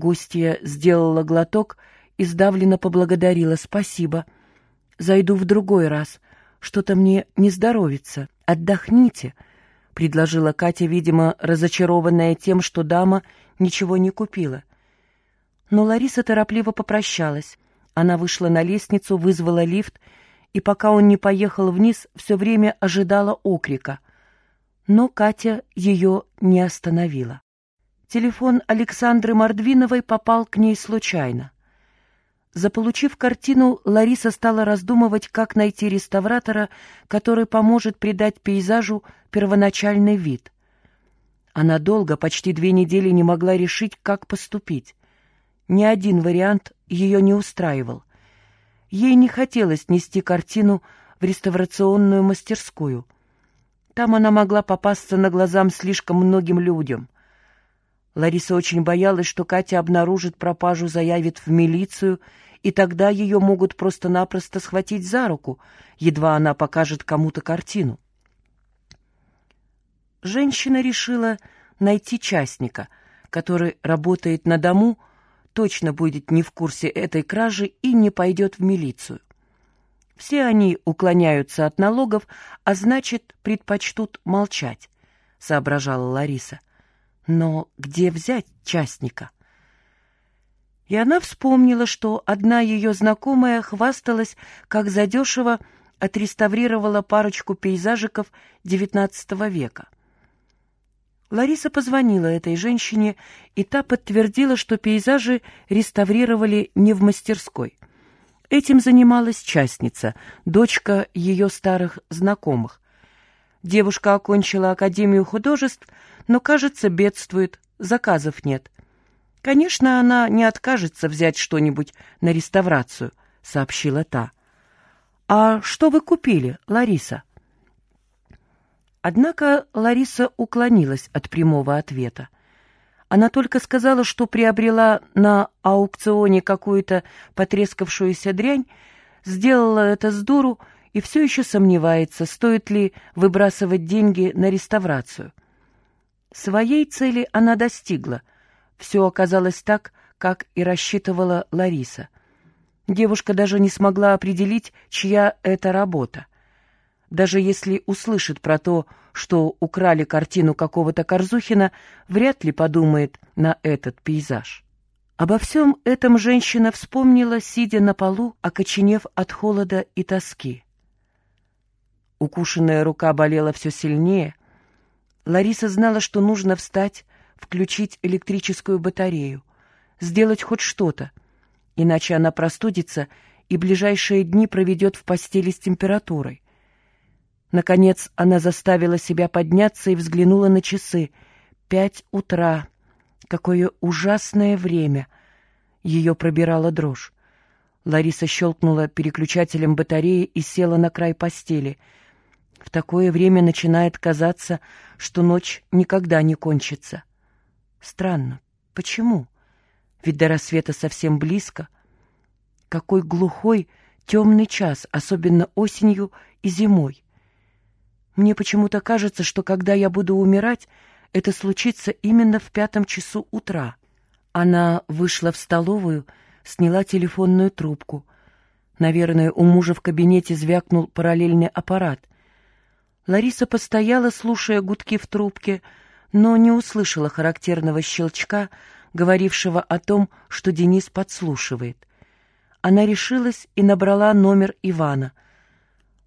Гостья сделала глоток и сдавленно поблагодарила. «Спасибо. Зайду в другой раз. Что-то мне не здоровится. Отдохните», — предложила Катя, видимо, разочарованная тем, что дама ничего не купила. Но Лариса торопливо попрощалась. Она вышла на лестницу, вызвала лифт, и пока он не поехал вниз, все время ожидала окрика. Но Катя ее не остановила. Телефон Александры Мордвиновой попал к ней случайно. Заполучив картину, Лариса стала раздумывать, как найти реставратора, который поможет придать пейзажу первоначальный вид. Она долго, почти две недели, не могла решить, как поступить. Ни один вариант ее не устраивал. Ей не хотелось нести картину в реставрационную мастерскую. Там она могла попасться на глазам слишком многим людям — Лариса очень боялась, что Катя обнаружит пропажу, заявит в милицию, и тогда ее могут просто-напросто схватить за руку, едва она покажет кому-то картину. Женщина решила найти частника, который работает на дому, точно будет не в курсе этой кражи и не пойдет в милицию. Все они уклоняются от налогов, а значит, предпочтут молчать, соображала Лариса. Но где взять частника? И она вспомнила, что одна ее знакомая хвасталась, как задешево отреставрировала парочку пейзажиков XIX века. Лариса позвонила этой женщине, и та подтвердила, что пейзажи реставрировали не в мастерской. Этим занималась частница, дочка ее старых знакомых. Девушка окончила Академию художеств, но, кажется, бедствует, заказов нет. Конечно, она не откажется взять что-нибудь на реставрацию, сообщила та. А что вы купили, Лариса? Однако Лариса уклонилась от прямого ответа. Она только сказала, что приобрела на аукционе какую-то потрескавшуюся дрянь, сделала это с дуру и все еще сомневается, стоит ли выбрасывать деньги на реставрацию. Своей цели она достигла. Все оказалось так, как и рассчитывала Лариса. Девушка даже не смогла определить, чья это работа. Даже если услышит про то, что украли картину какого-то Корзухина, вряд ли подумает на этот пейзаж. Обо всем этом женщина вспомнила, сидя на полу, окоченев от холода и тоски. Укушенная рука болела все сильнее. Лариса знала, что нужно встать, включить электрическую батарею, сделать хоть что-то, иначе она простудится и ближайшие дни проведет в постели с температурой. Наконец она заставила себя подняться и взглянула на часы. Пять утра. Какое ужасное время! Ее пробирала дрожь. Лариса щелкнула переключателем батареи и села на край постели — в такое время начинает казаться, что ночь никогда не кончится. Странно. Почему? Ведь до рассвета совсем близко. Какой глухой, темный час, особенно осенью и зимой. Мне почему-то кажется, что когда я буду умирать, это случится именно в пятом часу утра. Она вышла в столовую, сняла телефонную трубку. Наверное, у мужа в кабинете звякнул параллельный аппарат. Лариса постояла, слушая гудки в трубке, но не услышала характерного щелчка, говорившего о том, что Денис подслушивает. Она решилась и набрала номер Ивана.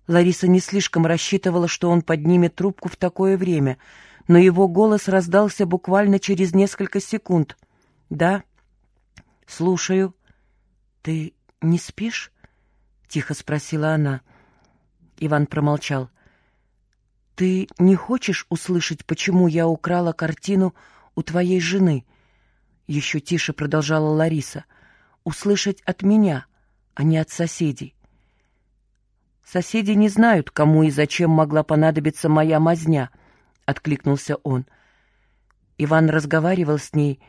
Лариса не слишком рассчитывала, что он поднимет трубку в такое время, но его голос раздался буквально через несколько секунд. «Да, слушаю». «Ты не спишь?» — тихо спросила она. Иван промолчал. «Ты не хочешь услышать, почему я украла картину у твоей жены?» Еще тише продолжала Лариса. «Услышать от меня, а не от соседей». «Соседи не знают, кому и зачем могла понадобиться моя мазня», — откликнулся он. Иван разговаривал с ней,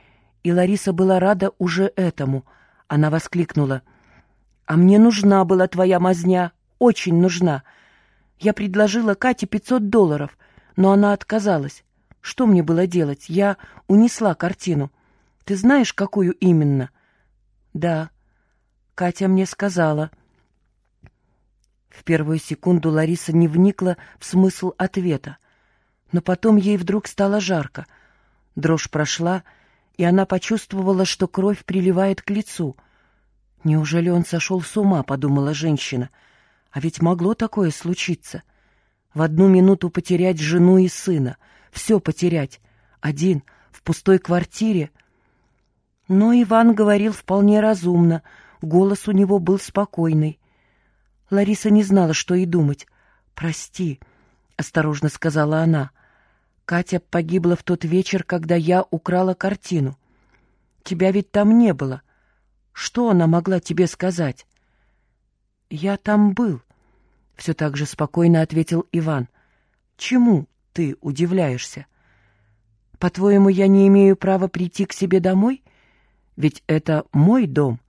и Лариса была рада уже этому. Она воскликнула. «А мне нужна была твоя мазня, очень нужна. Я предложила Кате пятьсот долларов, но она отказалась. Что мне было делать? Я унесла картину. Ты знаешь, какую именно?» «Да, Катя мне сказала». В первую секунду Лариса не вникла в смысл ответа, но потом ей вдруг стало жарко. Дрожь прошла, и она почувствовала, что кровь приливает к лицу. «Неужели он сошел с ума?» — подумала женщина. «А ведь могло такое случиться. В одну минуту потерять жену и сына, все потерять, один, в пустой квартире». Но Иван говорил вполне разумно, голос у него был спокойный. Лариса не знала, что и думать. «Прости», — осторожно сказала она. «Катя погибла в тот вечер, когда я украла картину. Тебя ведь там не было. Что она могла тебе сказать?» «Я там был», — все так же спокойно ответил Иван. «Чему ты удивляешься? По-твоему, я не имею права прийти к себе домой? Ведь это мой дом».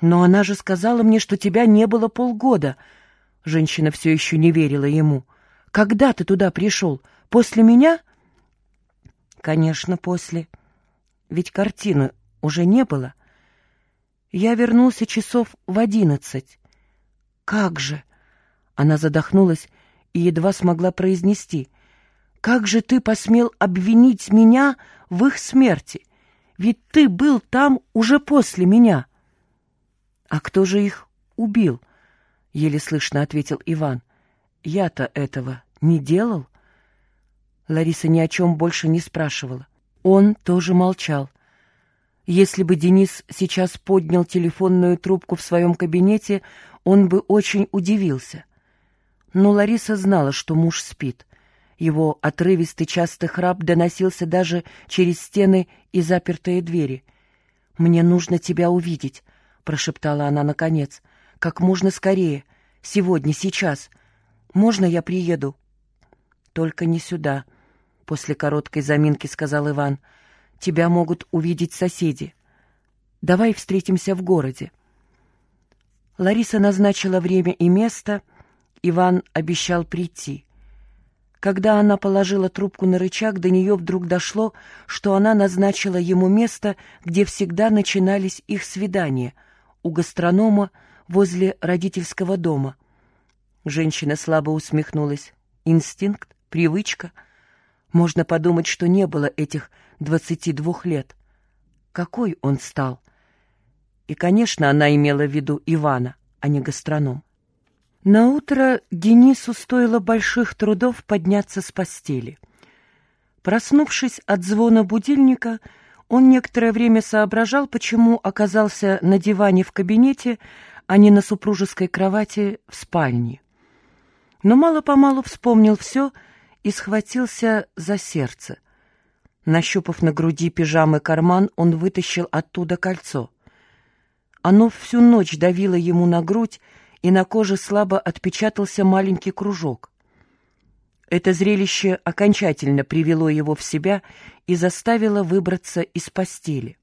«Но она же сказала мне, что тебя не было полгода». Женщина все еще не верила ему. «Когда ты туда пришел? После меня?» «Конечно, после. Ведь картины уже не было. Я вернулся часов в одиннадцать». «Как же?» Она задохнулась и едва смогла произнести. «Как же ты посмел обвинить меня в их смерти? Ведь ты был там уже после меня». «А кто же их убил?» — еле слышно ответил Иван. «Я-то этого не делал?» Лариса ни о чем больше не спрашивала. Он тоже молчал. Если бы Денис сейчас поднял телефонную трубку в своем кабинете, он бы очень удивился. Но Лариса знала, что муж спит. Его отрывистый частый храп доносился даже через стены и запертые двери. «Мне нужно тебя увидеть», прошептала она наконец. «Как можно скорее. Сегодня, сейчас. Можно я приеду?» «Только не сюда», — после короткой заминки сказал Иван. «Тебя могут увидеть соседи. Давай встретимся в городе». Лариса назначила время и место. Иван обещал прийти. Когда она положила трубку на рычаг, до нее вдруг дошло, что она назначила ему место, где всегда начинались их свидания — у гастронома возле родительского дома. Женщина слабо усмехнулась. Инстинкт, привычка. Можно подумать, что не было этих двадцати двух лет. Какой он стал? И, конечно, она имела в виду Ивана, а не гастроном. Наутро Денису стоило больших трудов подняться с постели. Проснувшись от звона будильника, он некоторое время соображал, почему оказался на диване в кабинете, а не на супружеской кровати в спальне. Но мало-помалу вспомнил все и схватился за сердце. Нащупав на груди пижамы карман, он вытащил оттуда кольцо. Оно всю ночь давило ему на грудь, и на коже слабо отпечатался маленький кружок. Это зрелище окончательно привело его в себя и заставило выбраться из постели.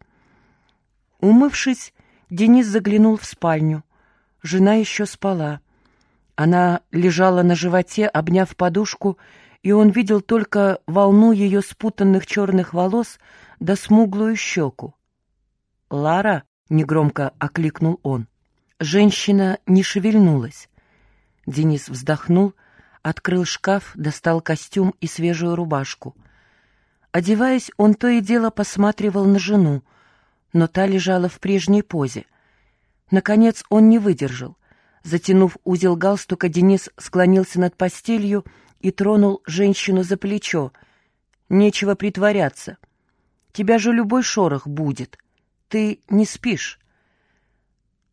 Умывшись, Денис заглянул в спальню. Жена еще спала. Она лежала на животе, обняв подушку, и он видел только волну ее спутанных черных волос да смуглую щеку. «Лара!» — негромко окликнул он. Женщина не шевельнулась. Денис вздохнул — открыл шкаф, достал костюм и свежую рубашку. Одеваясь, он то и дело посматривал на жену, но та лежала в прежней позе. Наконец он не выдержал. Затянув узел галстука, Денис склонился над постелью и тронул женщину за плечо. «Нечего притворяться. Тебя же любой шорох будет. Ты не спишь».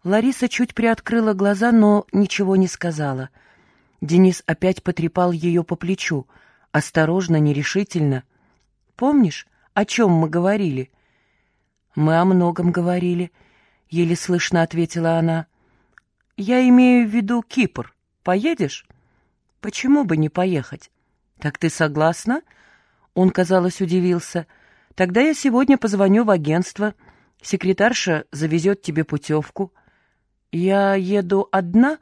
Лариса чуть приоткрыла глаза, но ничего не сказала — Денис опять потрепал ее по плечу, осторожно, нерешительно. «Помнишь, о чем мы говорили?» «Мы о многом говорили», — еле слышно ответила она. «Я имею в виду Кипр. Поедешь?» «Почему бы не поехать?» «Так ты согласна?» Он, казалось, удивился. «Тогда я сегодня позвоню в агентство. Секретарша завезет тебе путевку». «Я еду одна?»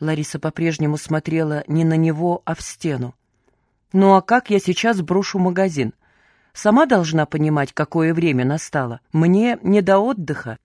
Лариса по-прежнему смотрела не на него, а в стену. «Ну а как я сейчас брошу магазин? Сама должна понимать, какое время настало. Мне не до отдыха.